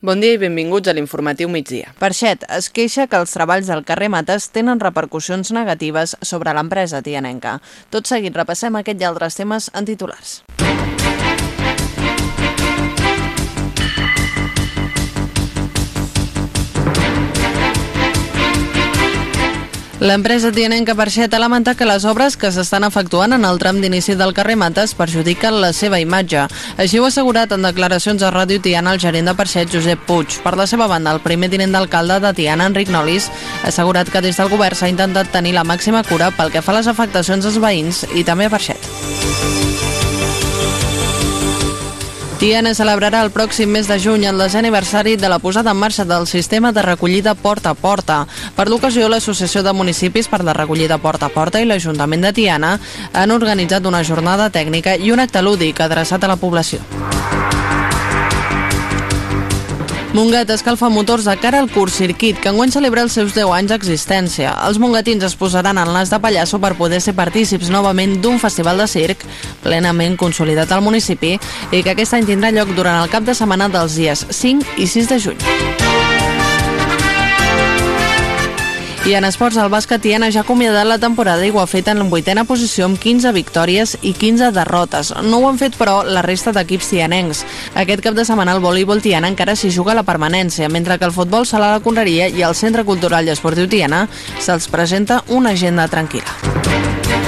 Bon dia i benvinguts a l'informatiu migdia. Perxet es queixa que els treballs del carrer Mates tenen repercussions negatives sobre l'empresa tianenca. Tot seguit repassem aquest i altres temes en titulars. L'empresa tianenca Perxet ha lamentat que les obres que s'estan efectuant en el tram d'inici del carrer Mates perjudiquen la seva imatge. Així ho ha assegurat en declaracions a Ràdio Tiana el gerent de Perxet, Josep Puig. Per la seva banda, el primer tinent d'alcalde de Tiana, Enric Nolis, ha assegurat que des del govern s'ha intentat tenir la màxima cura pel que fa a les afectacions als veïns i també a Perxet. Tiana celebrarà el pròxim mes de juny el desè aniversari de la posada en marxa del sistema de recollida porta a porta. Per l'ocasió, l'Associació de Municipis per la Recollida Porta a Porta i l'Ajuntament de Tiana han organitzat una jornada tècnica i un acte lúdic adreçat a la població. Montgat escalfa motors de cara al curs circuit, que enguany celebra els seus 10 anys d'existència. Els mongatins es posaran en l'as de pallasso per poder ser partícips novament d'un festival de circ plenament consolidat al municipi i que aquest any tindrà lloc durant el cap de setmana dels dies 5 i 6 de juny. I en esports, el bàsquet Tiana ja ha acomiadat la temporada i ho ha fet en vuitena posició amb 15 victòries i 15 derrotes. No ho han fet, però, la resta d'equips tianencs. Aquest cap de setmana el voleibol Tiana encara s'hi juga la permanència, mentre que el futbol sala la Conreria i el Centre Cultural i Esportiu Tiana se'ls presenta una agenda tranquil·la.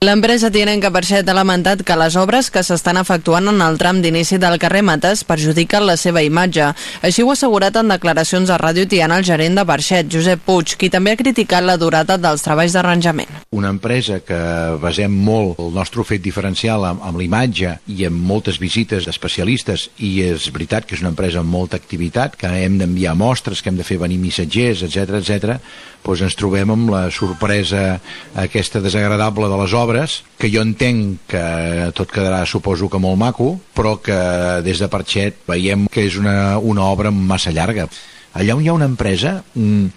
L'empresa Tianenca Perxet ha lamentat que les obres que s'estan efectuant en el tram d'inici del carrer Mates perjudiquen la seva imatge. Així ho ha assegurat en declaracions a Ràdio Tiana el gerent de Perxet, Josep Puig, qui també ha criticat la durada dels treballs d'arranjament. Una empresa que basem molt el nostre fet diferencial amb, amb l'imatge i amb moltes visites d'especialistes i és veritat que és una empresa amb molta activitat, que hem d'enviar mostres, que hem de fer venir missatgers, etc etc. doncs ens trobem amb la sorpresa aquesta desagradable de les obres obres, que jo entenc que tot quedarà, suposo que molt maco, però que des de Parxet veiem que és una, una obra massa llarga. Allà on hi ha una empresa, mmm,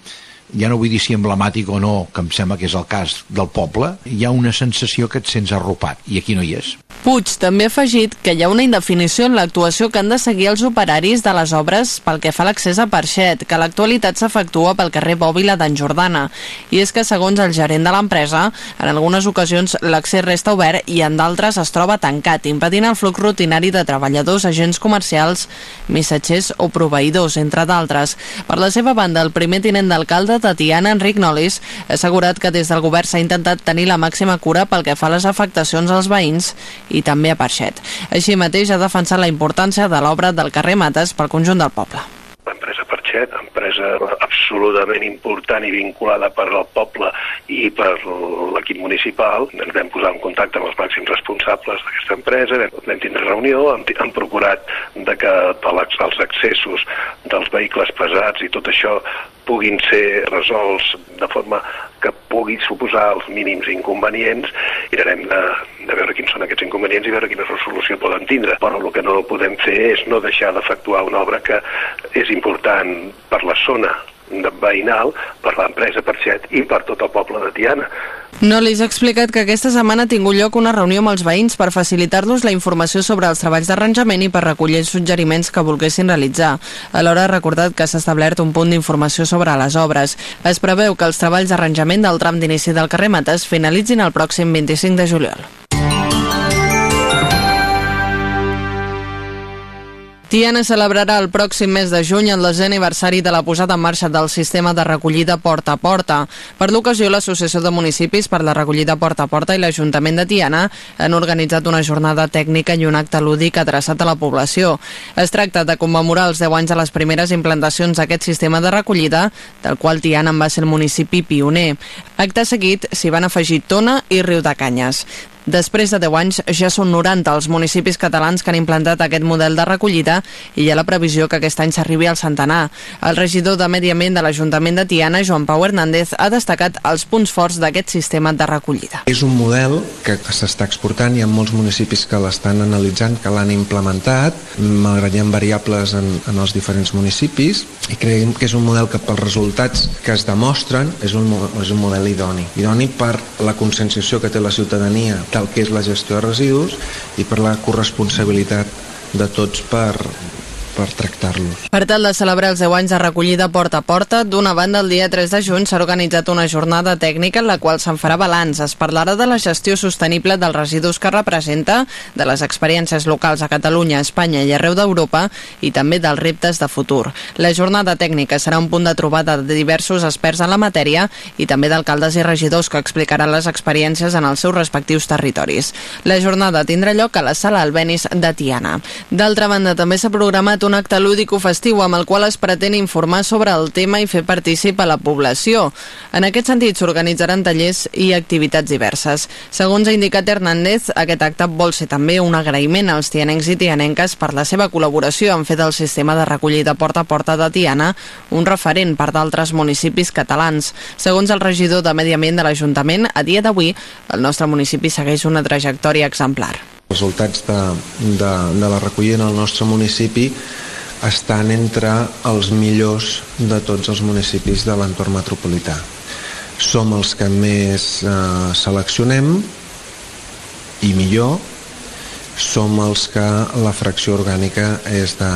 ja no vull dir si emblemàtic o no, que em sembla que és el cas del poble, hi ha una sensació que et sents arropat, i aquí no hi és. Puig també ha afegit que hi ha una indefinició en l'actuació que han de seguir els operaris de les obres pel que fa a l'accés a Parxet, que l'actualitat s'efectua pel carrer Bòbila d'en Jordana. I és que, segons el gerent de l'empresa, en algunes ocasions l'accés resta obert i en d'altres es troba tancat, impedint el flux rutinari de treballadors, agents comercials, missatgers o proveïdors, entre d'altres. Per la seva banda, el primer tinent d'alcalde Tatiana Enric Nolis ha assegurat que des del govern s'ha intentat tenir la màxima cura pel que fa a les afectacions als veïns i també a Parxet. Així mateix ha defensat la importància de l'obra del carrer Mates pel conjunt del poble. L'empresa Parxet, empresa absolutament important i vinculada per al poble i per l'equip municipal, ens vam posar en contacte amb els màxims responsables d'aquesta empresa, vam tindre reunió, hem, hem procurat de que els accessos dels vehicles pesats i tot això puguin ser resolts de forma que pugui suposar els mínims inconvenients mirarem de, de veure quins són aquests inconvenients i veure quina resolució poden tindre. Però el que no podem fer és no deixar d'efectuar una obra que és important per la zona veïnal, per l'empresa Perxet i per tot el poble de Tiana. No li ha explicat que aquesta setmana ha tingut lloc una reunió amb els veïns per facilitar-los la informació sobre els treballs d'arranjament i per recollir suggeriments que volguessin realitzar. Alhora ha recordat que s'ha establert un punt d'informació sobre les obres. Es preveu que els treballs d'arranjament del tram d'inici del carrer Mates finalitzin el pròxim 25 de juliol. Tiana celebrarà el pròxim mes de juny el desè aniversari de la posada en marxa del sistema de recollida porta a porta. Per l'ocasió, l'Associació de Municipis per la recollida porta a porta i l'Ajuntament de Tiana han organitzat una jornada tècnica i un acte lúdic adreçat a la població. Es tracta de commemorar els 10 anys de les primeres implantacions d'aquest sistema de recollida, del qual Tiana en va ser el municipi pioner. Acte seguit s'hi van afegir Tona i Riu de Canyes. Després de 10 anys ja són 90 els municipis catalans que han implantat aquest model de recollida i hi ha la previsió que aquest any s'arribi al centenar. El regidor de Medi Ambient de l'Ajuntament de Tiana, Joan Pau Hernández, ha destacat els punts forts d'aquest sistema de recollida. És un model que s'està exportant, hi ha molts municipis que l'estan analitzant, que l'han implementat, malgrat hi ha variables en, en els diferents municipis, i creiem que és un model que pels resultats que es demostren és un, és un model idoni. Idoni per la conscienciació que té la ciutadania del que és la gestió de residus i per la corresponsabilitat de tots per, per tractar-los. Per tal de celebrar els 10 anys de recollida porta a porta, d'una banda el dia 3 de juny s'ha organitzat una jornada tècnica en la qual se'n farà balanç. Es parlarà de la gestió sostenible dels residus que representa, de les experiències locals a Catalunya, Espanya i arreu d'Europa i també dels reptes de futur. La jornada tècnica serà un punt de trobada de diversos experts en la matèria i també d'alcaldes i regidors que explicaran les experiències en els seus respectius territoris. La jornada tindrà lloc a la sala Albenis de Tiana. D'altra banda, també s'ha programat un acte lúdico-festiu amb el qual es pretén informar sobre el tema i fer partícip a la població. En aquest sentit, s'organitzaran tallers i activitats diverses. Segons ha indicat Hernández, aquest acte vol ser també un agraïment als tianencs i tianenques per la seva col·laboració en fer del sistema de recollida porta a porta de Tiana un referent per d'altres municipis catalans. Segons el regidor de Medi Ambient de l'Ajuntament, a dia d'avui, el nostre municipi segueix una trajectòria exemplar. Els resultats de, de, de la recollida en el nostre municipi estan entre els millors de tots els municipis de l'entorn metropolità. Som els que més eh, seleccionem i millor som els que la fracció orgànica és de,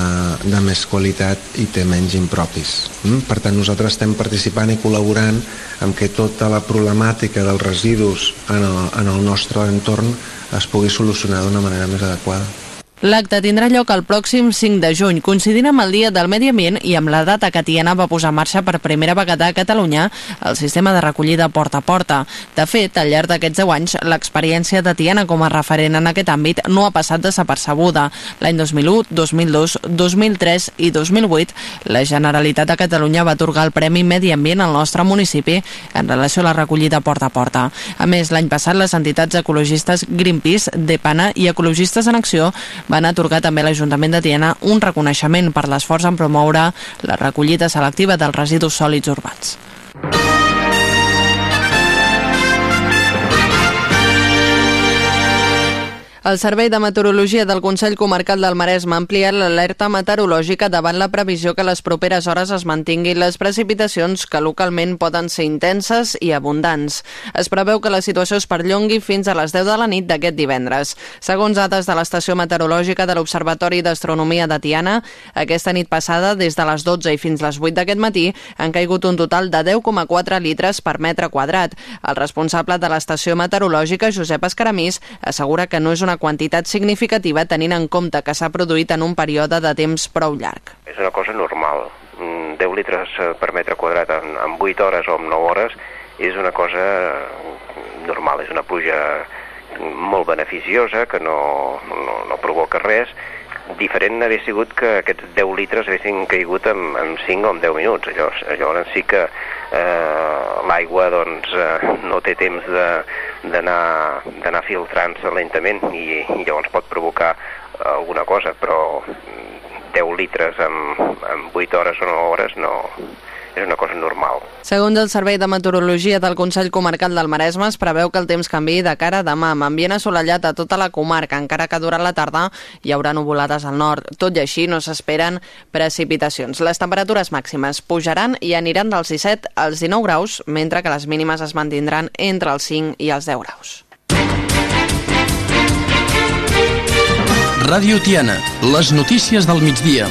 de més qualitat i té menys impropis. Mm? Per tant, nosaltres estem participant i col·laborant amb que tota la problemàtica dels residus en el, en el nostre entorn es pugui solucionar d'una manera més adequada. L'acte tindrà lloc el pròxim 5 de juny, coincidint amb el Dia del Medi Ambient i amb la data que Tiana va posar en marxa per primera vegada a Catalunya el sistema de recollida porta a porta. De fet, al llarg d'aquests 10 anys, l'experiència de Tiana com a referent en aquest àmbit no ha passat desapercebuda. L'any 2001, 2002, 2003 i 2008, la Generalitat de Catalunya va atorgar el Premi Medi Ambient al nostre municipi en relació a la recollida porta a porta. A més, l'any passat, les entitats ecologistes Greenpeace, Depana i Ecologistes en Acció van atorgar també a l'Ajuntament de Tiana un reconeixement per l'esforç en promoure la recollida selectiva dels residus sòlids urbans. El Servei de Meteorologia del Consell Comarcal del Maresme ha ampliat l'alerta meteorològica davant la previsió que les properes hores es mantinguin les precipitacions que localment poden ser intenses i abundants. Es preveu que la situació es perllongui fins a les 10 de la nit d'aquest divendres. Segons dades de l'Estació Meteorològica de l'Observatori d'Astronomia de Tiana, aquesta nit passada, des de les 12 i fins les 8 d'aquest matí, han caigut un total de 10,4 litres per metre quadrat. El responsable de l'Estació Meteorològica, Josep Escaramís, assegura que no és una quantitat significativa tenint en compte que s'ha produït en un període de temps prou llarg. És una cosa normal. 10 mm, litres eh, per metre quadrat en, en 8 hores o en 9 hores és una cosa normal, és una pluja molt beneficiosa, que no, no, no provoca res, diferent hauria sigut que aquests 10 litres haguessin caigut en, en 5 o en 10 minuts. Allò, llavors sí que eh, l'aigua doncs, eh, no té temps d'anar filtrant-se lentament i, i llavors pot provocar alguna cosa, però 10 litres en, en 8 hores o 9 hores no, és una cosa normal. Segons el Servei de Meteorologia del Consell Comarcal del Maresme, es preveu que el temps canvi de cara a demà, amb ambient assolellat a tota la comarca, encara que durant la tarda hi haurà nuvolades al nord. Tot i així, no s'esperen precipitacions. Les temperatures màximes pujaran i aniran dels 17 als 19 graus, mentre que les mínimes es mantindran entre els 5 i els 10 graus. Ràdio Tiana, les notícies del migdia.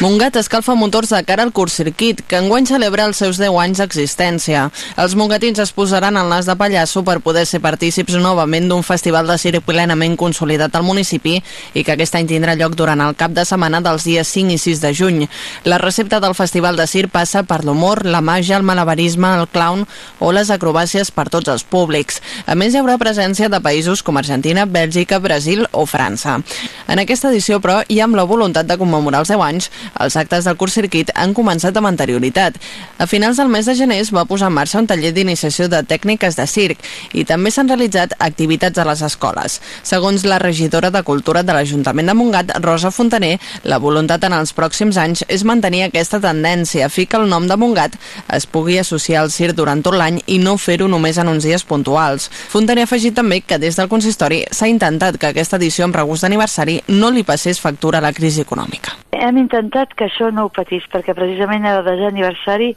Montgat escalfa motors de cara al circuit, que enguany celebra els seus 10 anys d'existència. Els mongatins es posaran al nas de pallasso per poder ser partícips novament d'un festival de circ plenament consolidat al municipi i que aquest any tindrà lloc durant el cap de setmana dels dies 5 i 6 de juny. La recepta del festival de circ passa per l'humor, la màgia, el malabarisme, el clown o les acrobàcies per tots els públics. A més, hi haurà presència de països com Argentina, Bèlgica, Brasil o França. En aquesta edició, però, i amb la voluntat de commemorar els 10 anys, els actes del curs circuit han començat amb anterioritat. A finals del mes de gener es va posar en marxa un taller d'iniciació de tècniques de circ i també s'han realitzat activitats a les escoles. Segons la regidora de Cultura de l'Ajuntament de Montgat, Rosa Fontaner, la voluntat en els pròxims anys és mantenir aquesta tendència fer que el nom de Montgat es pugui associar al circ durant tot l'any i no fer-ho només en uns dies puntuals. Fontaner ha afegit també que des del consistori s'ha intentat que aquesta edició amb regust d'aniversari no li passés factura a la crisi econòmica. Hem intentat que això no ho patís, perquè precisament el desè aniversari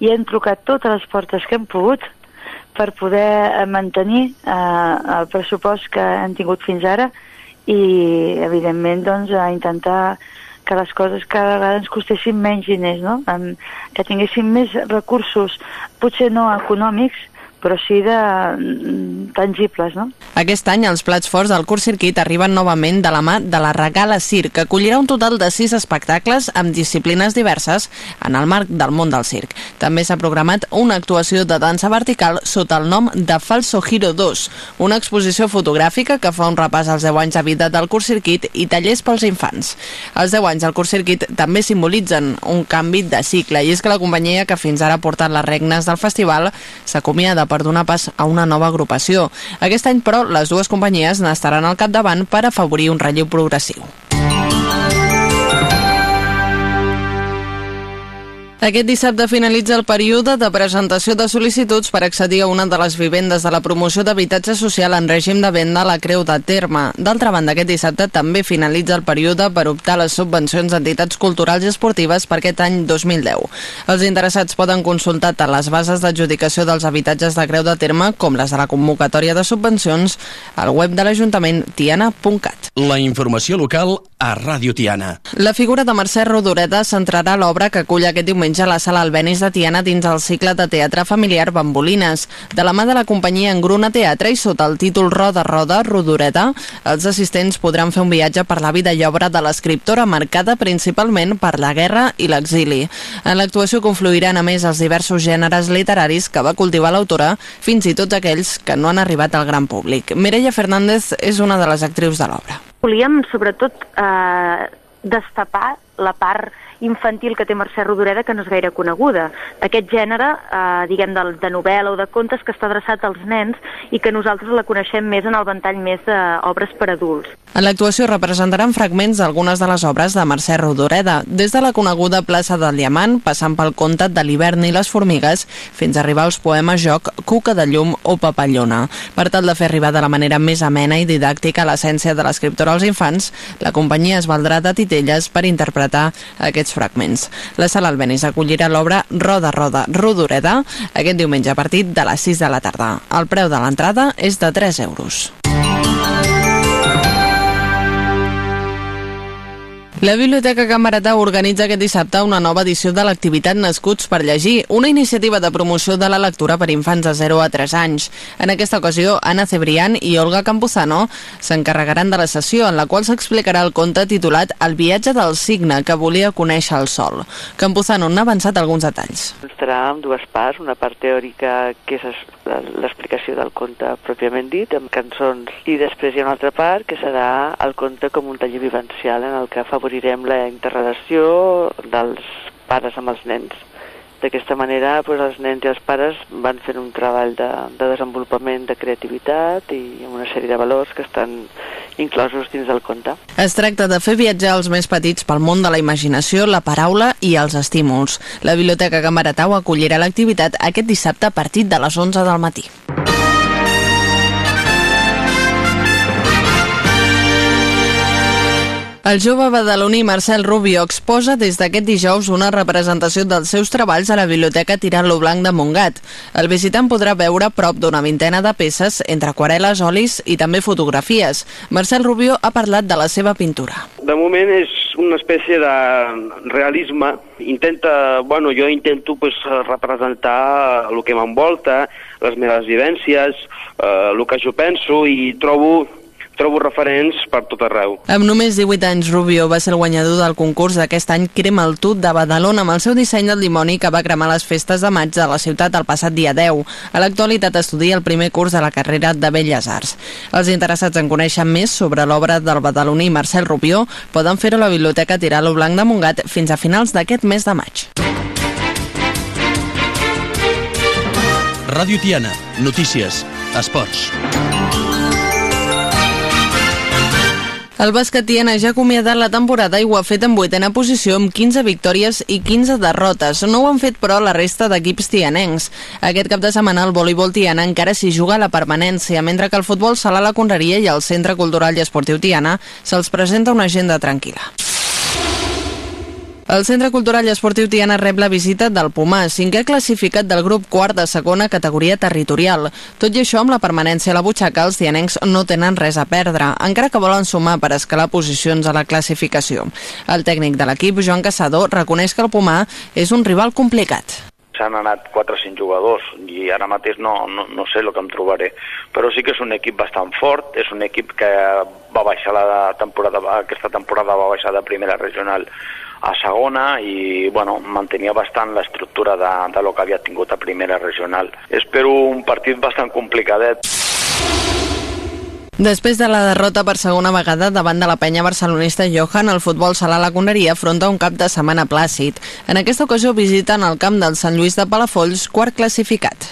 i hem trucat totes les portes que hem pogut per poder mantenir eh, el pressupost que hem tingut fins ara i, evidentment, doncs, a intentar que les coses cada vegada ens costessin menys diners, no? que tinguéssim més recursos, potser no econòmics, però sí de mm, tangibles, no? Aquest any els plats forts del curs circuit arriben novament de la mà de la Regala Circ, que acollirà un total de sis espectacles amb disciplines diverses en el marc del món del circ. També s'ha programat una actuació de dansa vertical sota el nom de Falso Giro 2, una exposició fotogràfica que fa un repàs als 10 anys de vida del curs circuit i tallers pels infants. Els 10 anys del curs circuit també simbolitzen un canvi de cicle i és que la companyia que fins ara ha portat les regnes del festival s'acomiada per donar pas a una nova agrupació. Aquest any, però, les dues companyies n'estaran al capdavant per afavorir un relleu progressiu. Aquest dissabte finalitza el període de presentació de sol·licituds per accedir a una de les vivendes de la promoció d'habitatge social en règim de venda a la Creu de Terme. D'altra banda, aquest dissabte també finalitza el període per optar a les subvencions d'entitats culturals i esportives per aquest any 2010. Els interessats poden consultar tant les bases d'adjudicació dels habitatges de Creu de Terme com les de la convocatòria de subvencions al web de l'Ajuntament tiana.cat. La informació local a Ràdio Tiana. La figura de Mercè Rodoreda centrarà l'obra que acull aquest diumenge diumenge a la sala Albenis de Tiana dins el cicle de teatre familiar Bambolines. De la mà de la companyia Engruna Teatre i sota el títol Roda Roda, Rodoreta, els assistents podran fer un viatge per la vida i obra de l'escriptora marcada principalment per la guerra i l'exili. En l'actuació confluiran a més els diversos gèneres literaris que va cultivar l'autora, fins i tot aquells que no han arribat al gran públic. Mireia Fernández és una de les actrius de l'obra. Volíem, sobretot, eh, destapar la part infantil que té Mercè Rodoreda que no és gaire coneguda. Aquest gènere, eh, diguem, de, de novel·la o de contes que està adreçat als nens i que nosaltres la coneixem més en el ventall més d'obres per adults. En l'actuació representaran fragments d'algunes de les obres de Mercè Rodoreda, des de la coneguda plaça del Diamant, passant pel conte de l'hivern i les formigues, fins a arribar als poemes joc Cuca de llum o Papallona. Per tal de fer arribar de la manera més amena i didàctica l'essència de l'escriptora als infants, la companyia es valdrà de titelles per interpretar aquests aquests fragments. La sala Albenis acollirà l'obra Roda, Roda, Rodoreda aquest diumenge a partir de les 6 de la tarda. El preu de l'entrada és de 3 euros. La Biblioteca Can Baratà organitza aquest dissabte una nova edició de l'activitat Nascuts per llegir, una iniciativa de promoció de la lectura per infants de 0 a 3 anys. En aquesta ocasió, Anna Cebrián i Olga Campuzano s'encarregaran de la sessió en la qual s'explicarà el conte titulat El viatge del signe que volia conèixer el sol. Campuzano n'ha avançat alguns detalls. Estarà amb dues parts, una part teòrica que és l'explicació del conte pròpiament dit, amb cançons, i després hi ha una altra part que serà el conte com un taller vivencial en el que fa afavorirem la interrelació dels pares amb els nens. D'aquesta manera doncs, els nens i els pares van fent un treball de, de desenvolupament de creativitat i una sèrie de valors que estan inclosos dins del conte. Es tracta de fer viatjar els més petits pel món de la imaginació, la paraula i els estímuls. La Biblioteca Camaratau acollirà l'activitat aquest dissabte a partir de les 11 del matí. El jove badaloní Marcel Rubio exposa des d'aquest dijous una representació dels seus treballs a la Biblioteca Tirant lo Blanc de Montgat. El visitant podrà veure prop d'una vintena de peces entre aquarel·les, olis i també fotografies. Marcel Rubio ha parlat de la seva pintura. De moment és una espècie de realisme. Intenta, bueno, jo intento pues, representar el que m'envolta, les meves vivències, eh, el que jo penso i trobo trobo referents per tot arreu. Amb només 18 anys, Rubio va ser el guanyador del concurs d'aquest any Crema el Tut de Badalona amb el seu disseny del dimoni que va cremar les festes de maig de la ciutat el passat dia 10. A l'actualitat estudia el primer curs de la carrera de Belles Arts. Els interessats en conèixer més sobre l'obra del badaloní Marcel Rubio poden fer-ho a la Biblioteca Tiralo Blanc de Montgat fins a finals d'aquest mes de maig. Ràdio Tiana. Notícies. Esports. El bàsquet Tiana ja ha acomiadat la temporada i ho ha fet en vuitena posició amb 15 victòries i 15 derrotes. No ho han fet, però, la resta d'equips tianencs. Aquest cap de setmana el voleibol Tiana encara s'hi juga a la permanència, mentre que el futbol sala la Conreria i el Centre Cultural i Esportiu Tiana se'ls presenta una agenda tranquil·la. El Centre Cultural i Esportiu Tiana rep la visita del Pumà, cinquè classificat del grup quart de segona categoria territorial. Tot i això, amb la permanència a la butxaca, els tianencs no tenen res a perdre, encara que volen sumar per escalar posicions a la classificació. El tècnic de l'equip, Joan Caçador, reconeix que el Pumà és un rival complicat s'han anat 4 o 5 jugadors i ara mateix no, no, no sé el que em trobaré però sí que és un equip bastant fort és un equip que va baixar la temporada aquesta temporada va baixar de primera regional a segona i bueno, mantenia bastant l'estructura de, de lo que havia tingut a primera regional. Espero un partit bastant complicadet. Després de la derrota per segona vegada davant de la penya barcelonista Johan, el futbol sala la Coneria afronta un cap de setmana plàcid. En aquesta ocasió visiten el camp del Sant Lluís de Palafolls, quart classificat.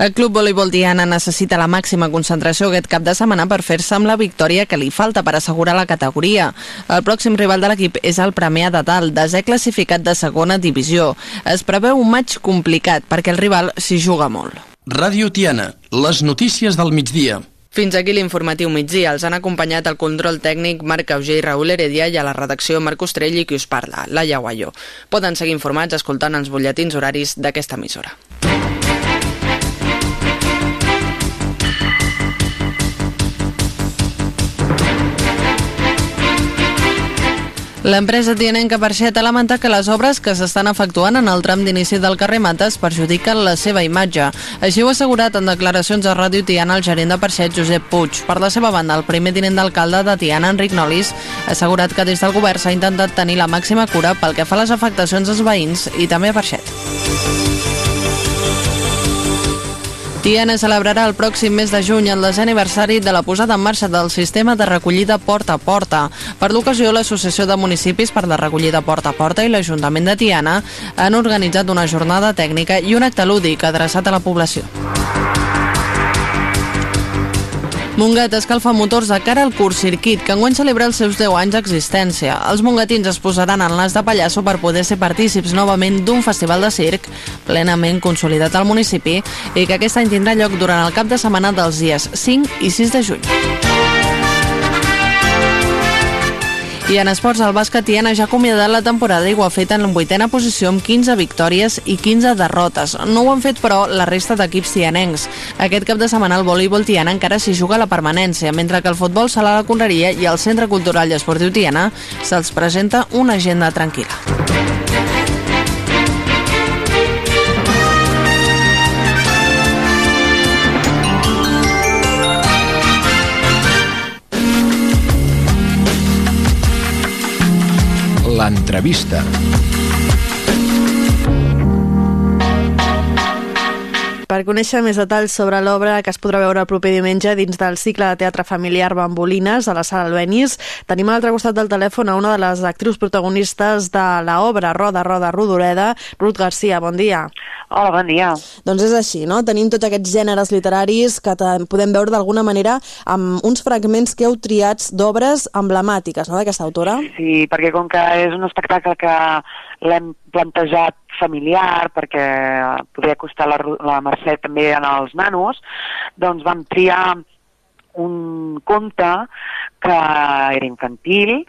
El Club Voleibol Diana necessita la màxima concentració aquest cap de setmana per fer-se amb la victòria que li falta per assegurar la categoria. El pròxim rival de l'equip és el Premià de Dalt, desè classificat de segona divisió. Es preveu un maig complicat perquè el rival s'hi juga molt. Ràdio Tiana, les notícies del migdia. Fins aquí l'informatiu migdia. Els han acompanyat el control tècnic Marc Auger i Raül Heredia i a la redacció Marc Ostrell i qui us parla, Laia Guaió. Poden seguir informats escoltant els butlletins horaris d'aquesta emissora. L'empresa tianenca Parxet ha lamentat que les obres que s'estan efectuant en el tram d'inici del carrer Mates perjudiquen la seva imatge. Així ho ha assegurat en declaracions a Ràdio Tiana el gerent de Parxet, Josep Puig. Per la seva banda, el primer tinent d'alcalde de Tiana, Enric Nolis, ha assegurat que des del govern s'ha intentat tenir la màxima cura pel que fa a les afectacions als veïns i també a Parxet. Tiana celebrarà el pròxim mes de juny el desè aniversari de la posada en marxa del sistema de recollida porta a porta. Per l'ocasió, l'Associació de Municipis per la Recollida Porta a Porta i l'Ajuntament de Tiana han organitzat una jornada tècnica i un acte lúdic adreçat a la població. Montgat escalfa motors de cara al curs circuit, que enguany celebra els seus 10 anys d'existència. Els mongatins es posaran en l'as de pallasso per poder ser partícips novament d'un festival de circ plenament consolidat al municipi i que aquest any tindrà lloc durant el cap de setmana dels dies 5 i 6 de juny. I en esports, el bàsquet Tiana ja ha acomiadat la temporada i ho ha fet en vuitena posició amb 15 victòries i 15 derrotes. No ho han fet, però, la resta d'equips tianencs. Aquest cap de setmana el voleibol Tiana encara s'hi juga la permanència, mentre que el futbol sala la Conreria i el Centre Cultural i Esportiu Tiana se'ls presenta una agenda tranquil·la. L'entrevista. Per conèixer més detalls sobre l'obra que es podrà veure el proper diumenge dins del cicle de teatre familiar Bambolines a la sala Albenis, tenim a l'altre costat del telèfon a una de les actrius protagonistes de l'obra Roda, Roda, Rodoreda, Ruth Garcia. Bon dia. Hola, bon dia. Doncs és així, no? Tenim tots aquests gèneres literaris que podem veure d'alguna manera amb uns fragments que heu triats d'obres emblemàtiques, no?, d'aquesta autora. Sí, perquè com que és un espectacle que l'hem plantejat familiar perquè podria costar la, la Mercè també en els nanos, doncs vam triar un conte que era infantil,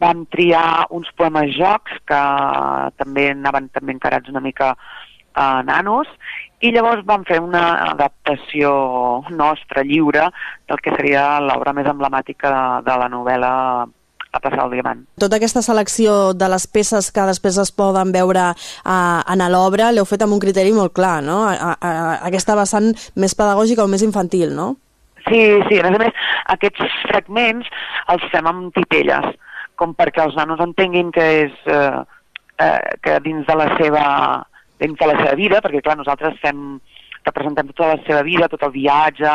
vam triar uns poemes jocs que també anaven també encarats una mica a nanos i llavors vam fer una adaptació nostra lliure del que seria l'obra més emblemàtica de, de la novel·la a passar el diamant. Tota aquesta selecció de les peces que després es poden veure uh, en l'obra l'heu fet amb un criteri molt clar, no? A, a, a aquesta vessant més pedagògica o més infantil, no? Sí, sí, a més a més, aquests fragments els fem amb titelles, com perquè els nanos entenguin que és eh, eh, que dins de la seva dins de la seva vida, perquè clar, nosaltres fem representem tota la seva vida, tot el viatge,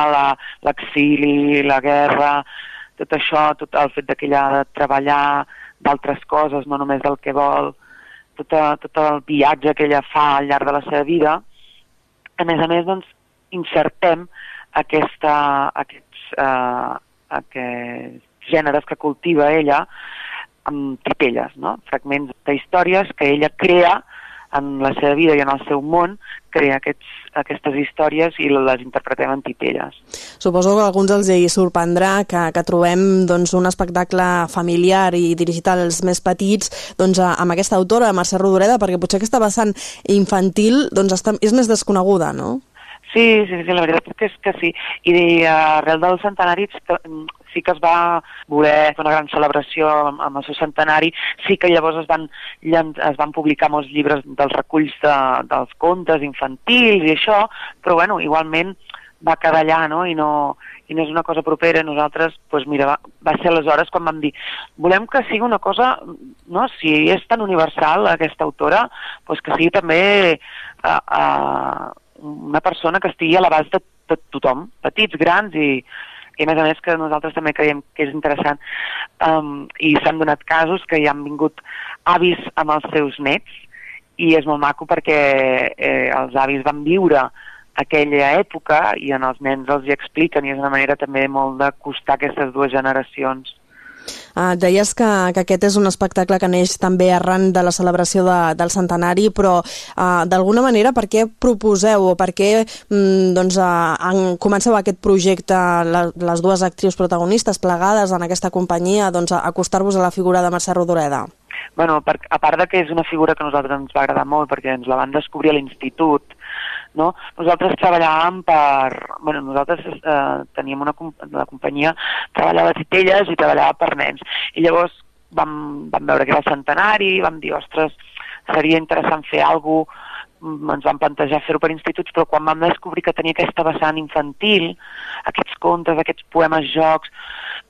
l'exili, la, la guerra, tot això, tot el fet que ella ha de treballar d'altres coses, no només del que vol, tot, tot el viatge que ella fa al llarg de la seva vida. A més a més, doncs, insertem aquesta, aquests, eh, aquests gèneres que cultiva ella amb titelles, no? fragments d'històries que ella crea en la seva vida i en el seu món, crea aquests, aquestes històries i les interpretem en titelles. Suposo que alguns els hi sorprendrà que, que trobem doncs, un espectacle familiar i dirigit als més petits doncs, amb aquesta autora, Mercè Rodoreda, perquè potser aquesta vessant infantil doncs, està, és més desconeguda, no? Sí, sí, sí, la veritat és que sí. I arrel del centenari sí que es va voler fer una gran celebració amb, amb el seu centenari, sí que llavors es van, es van publicar molts llibres dels reculls de, dels contes infantils i això, però bueno, igualment va quedar allà, no? I no, i no és una cosa propera. Nosaltres, doncs mira, va, va ser aleshores quan vam dir volem que sigui una cosa, no? si és tan universal aquesta autora, doncs que sigui també uh, uh, una persona que estigui a l'abast de, de tothom, petits, grans i, i a més a més que nosaltres també creiem que és interessant um, i s'han donat casos que hi han vingut avis amb els seus nets i és molt maco perquè eh, els avis van viure aquella època i en els nens els hi expliquen i és una manera també molt d'acostar aquestes dues generacions. Uh, deies que, que aquest és un espectacle que neix també arran de la celebració de, del centenari, però uh, d'alguna manera per què proposeu o per què mm, doncs, uh, en, comenceu aquest projecte, la, les dues actrius protagonistes plegades en aquesta companyia, doncs, a acostar-vos a la figura de Mercè Rodoreda? Bueno, per, a part de que és una figura que a nosaltres ens va agradar molt perquè ens la van descobrir a l'institut, no? Nosaltres treballàvem per... Bueno, nosaltres eh, teníem una la companyia, treballava Titelles i treballava per nens. I llavors vam, vam veure que era el centenari, vam dir, ostres, seria interessant fer alguna cosa, ens vam plantejar fer-ho per instituts, però quan vam descobrir que tenia aquesta vessant infantil, aquests contes, aquests poemes, jocs,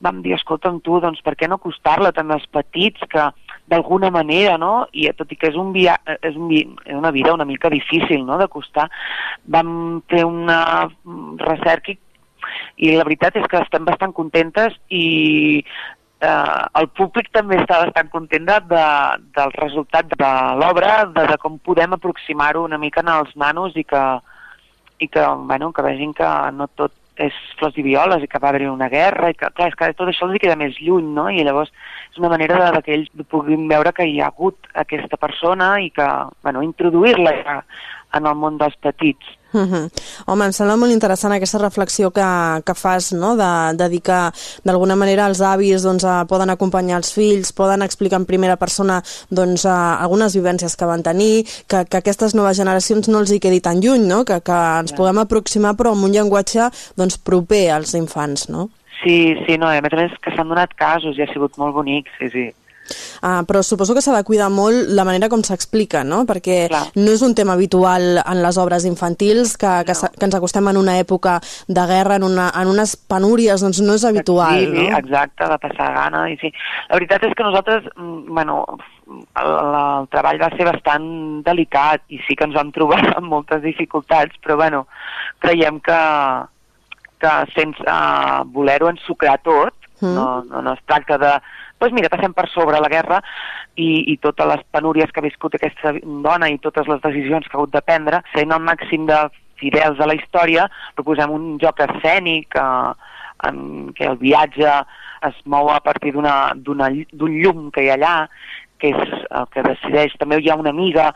vam dir, escolta'm tu, doncs per què no acostar-la també als petits que d'alguna manera, no? I tot i que és, un via, és, un, és una vida una mica difícil no? d'acostar, vam fer una recerca i, i la veritat és que estem bastant contentes i eh, el públic també està bastant content de, de, del resultat de l'obra, de, de com podem aproximar-ho una mica als nanos i que, i que, bueno, que vegin que no tot és flors i violes i que va haver-hi una guerra i que, clar, és que tot això els queda més lluny, no? I llavors és una manera de, de que ells puguin veure que hi ha hagut aquesta persona i que, bueno, introduir-la en el món dels petits. Uh -huh. Home, em sembla molt interessant aquesta reflexió que, que fas, no? de, de dir que d'alguna manera els avis doncs, uh, poden acompanyar els fills, poden explicar en primera persona doncs, uh, algunes vivències que van tenir, que, que aquestes noves generacions no els hi quedi tan lluny, no? que, que ens puguem aproximar però amb un llenguatge doncs, proper als infants. No? Sí, sí, no, a més a més que s'han donat casos i ha sigut molt bonic, sí, sí. Uh, però suposo que s'ha de cuidar molt la manera com s'explica, no? Perquè Clar. no és un tema habitual en les obres infantils, que, que, no. que ens acostem en una època de guerra, en, una, en unes penúries, doncs no és habitual, sí, no? Exacte, de passar gana. I sí. La veritat és que nosaltres, mm, bueno, el, el treball va ser bastant delicat i sí que ens vam trobar amb moltes dificultats, però bueno, creiem que, que sense uh, voler-ho ensucrar tot, mm. no, no, no es tracta de doncs mira, passem per sobre la guerra i, i totes les penúries que ha viscut aquesta dona i totes les decisions que ha hagut de prendre, sent el màxim de fidels a la història, proposem un joc escènic eh, en què el viatge es mou a partir d'un llum que hi ha allà, que és el que decideix. També hi ha una amiga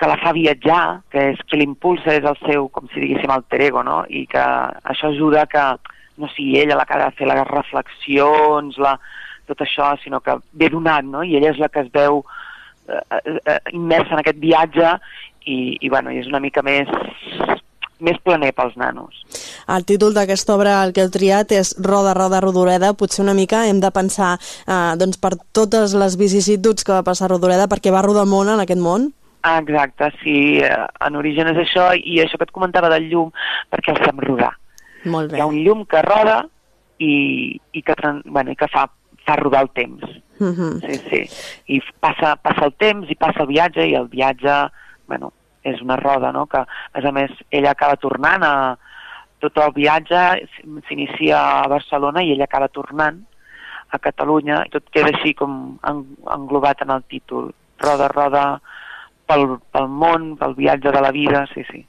que la fa viatjar, que és qui l'impulsa, és el seu, com si diguéssim, alter ego, no? I que això ajuda que no sigui ella la que ha de fer les reflexions, la, tot això, sinó que ve donat, no? I ella és la que es veu eh, eh, eh, immersa en aquest viatge i, i, bueno, i és una mica més més planer pels nanos. El títol d'aquesta obra, el que heu triat, és Roda, Roda, Rodoreda. Potser una mica hem de pensar eh, doncs per totes les vicissituds que va passar Rodoreda, perquè va rodar molt en aquest món. Ah, exacte, sí, en origen és això, i això que et comentava del llum, perquè el fem rodar Molt bé. Hi ha un llum que roda i, i, que, bueno, i que fa, fa rodar el temps. Uh -huh. Sí, sí. I passa, passa el temps i passa el viatge i el viatge, bueno, és una roda, no?, que, a més a més, ella acaba tornant a... Tot el viatge s'inicia a Barcelona i ella acaba tornant a Catalunya i tot queda així com en, englobat en el títol. Roda, roda pel, pel món, pel viatge de la vida, sí, sí.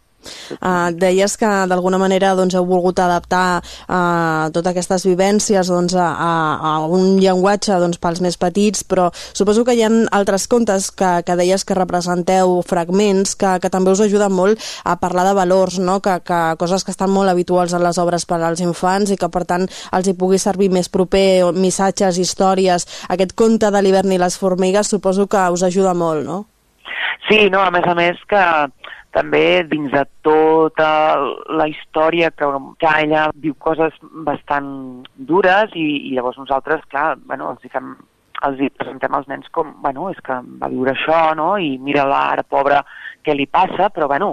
Uh, deies que d'alguna manera doncs, heu volgut adaptar uh, totes aquestes vivències doncs, a, a, un llenguatge doncs, pels més petits, però suposo que hi ha altres contes que, que deies que representeu fragments que, que també us ajuden molt a parlar de valors, no? que, que coses que estan molt habituals en les obres per als infants i que per tant els hi pugui servir més proper, missatges, històries. Aquest conte de l'hivern i les formigues suposo que us ajuda molt, no? Sí, no, a més a més que també dins de tota la història que, que ella viu coses bastant dures i, i llavors nosaltres, clar, bueno, els hi fem els hi presentem als nens com, bueno, és que va viure això, no?, i mira-la ara, pobra, què li passa, però, bueno,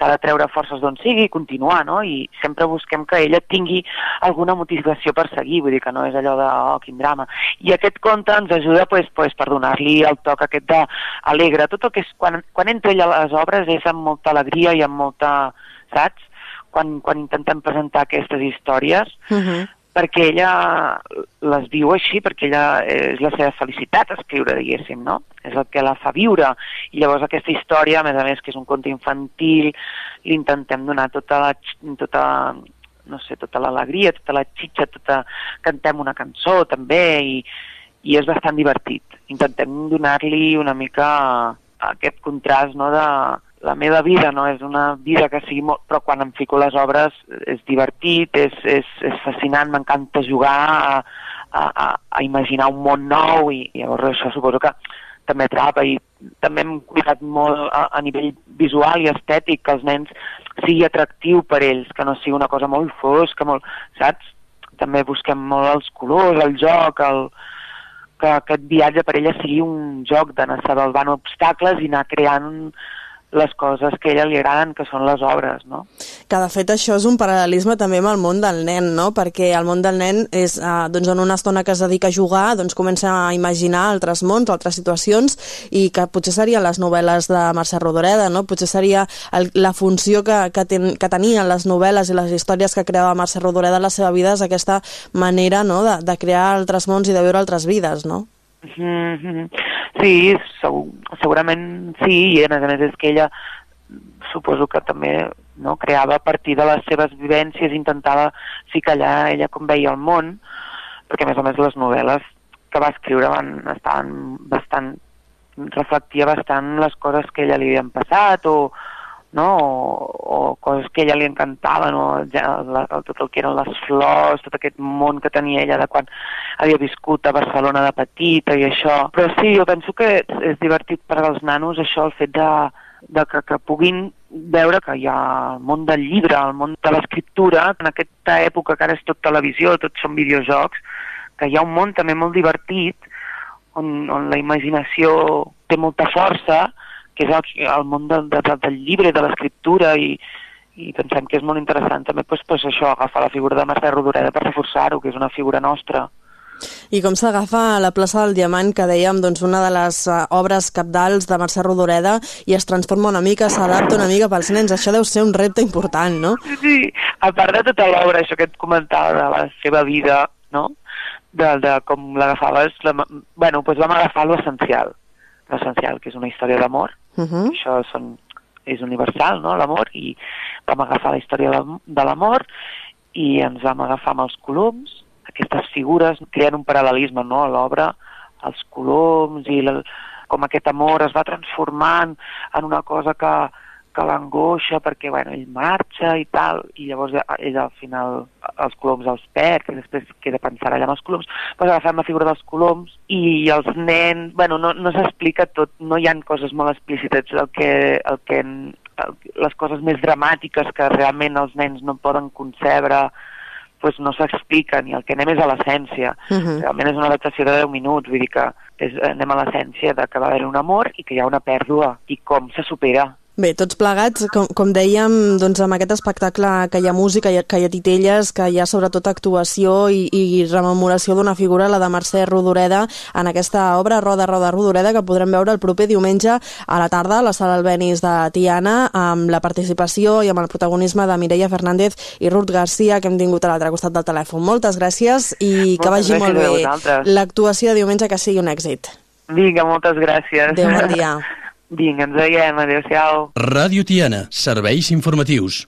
s'ha de treure forces d'on sigui i continuar, no? I sempre busquem que ella tingui alguna motivació per seguir, vull dir que no és allò de, oh, quin drama. I aquest conte ens ajuda pues, pues, per donar-li el toc aquest d'alegre. Tot el que és, quan, quan entra ella a les obres és amb molta alegria i amb molta, saps? Quan, quan intentem presentar aquestes històries, Uh -huh. Perquè ella les viu així, perquè ella és la seva felicitat escriure, diguéssim, no? És el que la fa viure. I llavors aquesta història, a més a més, que és un conte infantil, li intentem donar tota la, tota, no sé, tota l'alegria, tota la xitxa, tota... cantem una cançó també i, i és bastant divertit. Intentem donar-li una mica aquest contrast no, de la meva vida no és una vida que sigui molt... però quan em fico les obres és divertit, és, és, és fascinant, m'encanta jugar a, a, a imaginar un món nou i, i llavors això suposo que també atrapa i també hem cuidat molt a, a nivell visual i estètic que els nens sigui atractiu per ells, que no sigui una cosa molt fosca, molt, saps? També busquem molt els colors, el joc, el, que aquest viatge per ella sigui un joc d'anar salvant obstacles i anar creant les coses que a ella li agraden, que són les obres, no? Que de fet això és un paral·lelisme també amb el món del nen, no? Perquè el món del nen és, eh, doncs en una estona que es dedica a jugar, doncs comença a imaginar altres mons, altres situacions, i que potser serien les novel·les de Mercè Rodoreda, no? Potser seria el, la funció que, que, ten, que tenien les novel·les i les històries que creava Mercè Rodoreda en la seva vida és aquesta manera no? de, de crear altres mons i de veure altres vides, no? Sí, segur, segurament sí, i a més a més és que ella suposo que també no, creava a partir de les seves vivències, intentava ficar allà ella com veia el món, perquè a més a més les novel·les que va escriure van, estaven bastant reflectia bastant les coses que ella li havien passat o, no? o, o coses que a ella li encantaven o ja, la, tot el que eren les flors, tot aquest món que tenia ella de quan havia viscut a Barcelona de petita i això. Però sí, jo penso que és, divertit per als nanos això, el fet de, de que, que puguin veure que hi ha el món del llibre, el món de l'escriptura, en aquesta època que ara és tot televisió, tot són videojocs, que hi ha un món també molt divertit on, on la imaginació té molta força, que és el, el món del, de, del llibre, de l'escriptura i, i pensem que és molt interessant també pues, pues això, agafar la figura de Mercè Rodoreda per reforçar-ho, que és una figura nostra. I com s'agafa la plaça del Diamant, que dèiem, doncs, una de les uh, obres capdals de Mercè Rodoreda i es transforma una mica, s'adapta una mica pels nens. Això deu ser un repte important, no? Sí, a part de tota l'obra, això que et comentava de la seva vida, no? De, de com l'agafaves, la, bueno, doncs vam agafar l'essencial, l'essencial, que és una història d'amor, Uh -huh. això són, és universal, no?, l'amor, i vam agafar la història de, l'amor i ens vam agafar amb els coloms, aquestes figures creen un paral·lelisme no, a l'obra, els coloms i la, com aquest amor es va transformant en una cosa que, que l'angoixa perquè bueno, ell marxa i tal, i llavors ell al final els coloms els perd, i després queda pensar allà amb els coloms, doncs agafem la figura dels coloms i els nens, bueno, no, no s'explica tot, no hi han coses molt explícites, el que, el que, el, les coses més dramàtiques que realment els nens no poden concebre, pues no s'expliquen i el que anem és a l'essència. Uh -huh. Realment és una adaptació de 10 minuts, vull dir que és, anem a l'essència de que va haver un amor i que hi ha una pèrdua i com se supera. Bé, tots plegats, com, com dèiem, doncs amb aquest espectacle que hi ha música, que hi ha titelles, que hi ha sobretot actuació i, i rememoració d'una figura, la de Mercè Rodoreda, en aquesta obra Roda, Roda, Rodoreda, que podrem veure el proper diumenge a la tarda a la sala Albenis de Tiana, amb la participació i amb el protagonisme de Mireia Fernández i Ruth Garcia, que hem tingut a l'altre costat del telèfon. Moltes gràcies i moltes que vagi molt bé l'actuació de diumenge, que sigui un èxit. Vinga, moltes gràcies. Adéu, bon dia. Vinga, ens veiem. Adéu-siau. Ràdio Tiana, serveis informatius.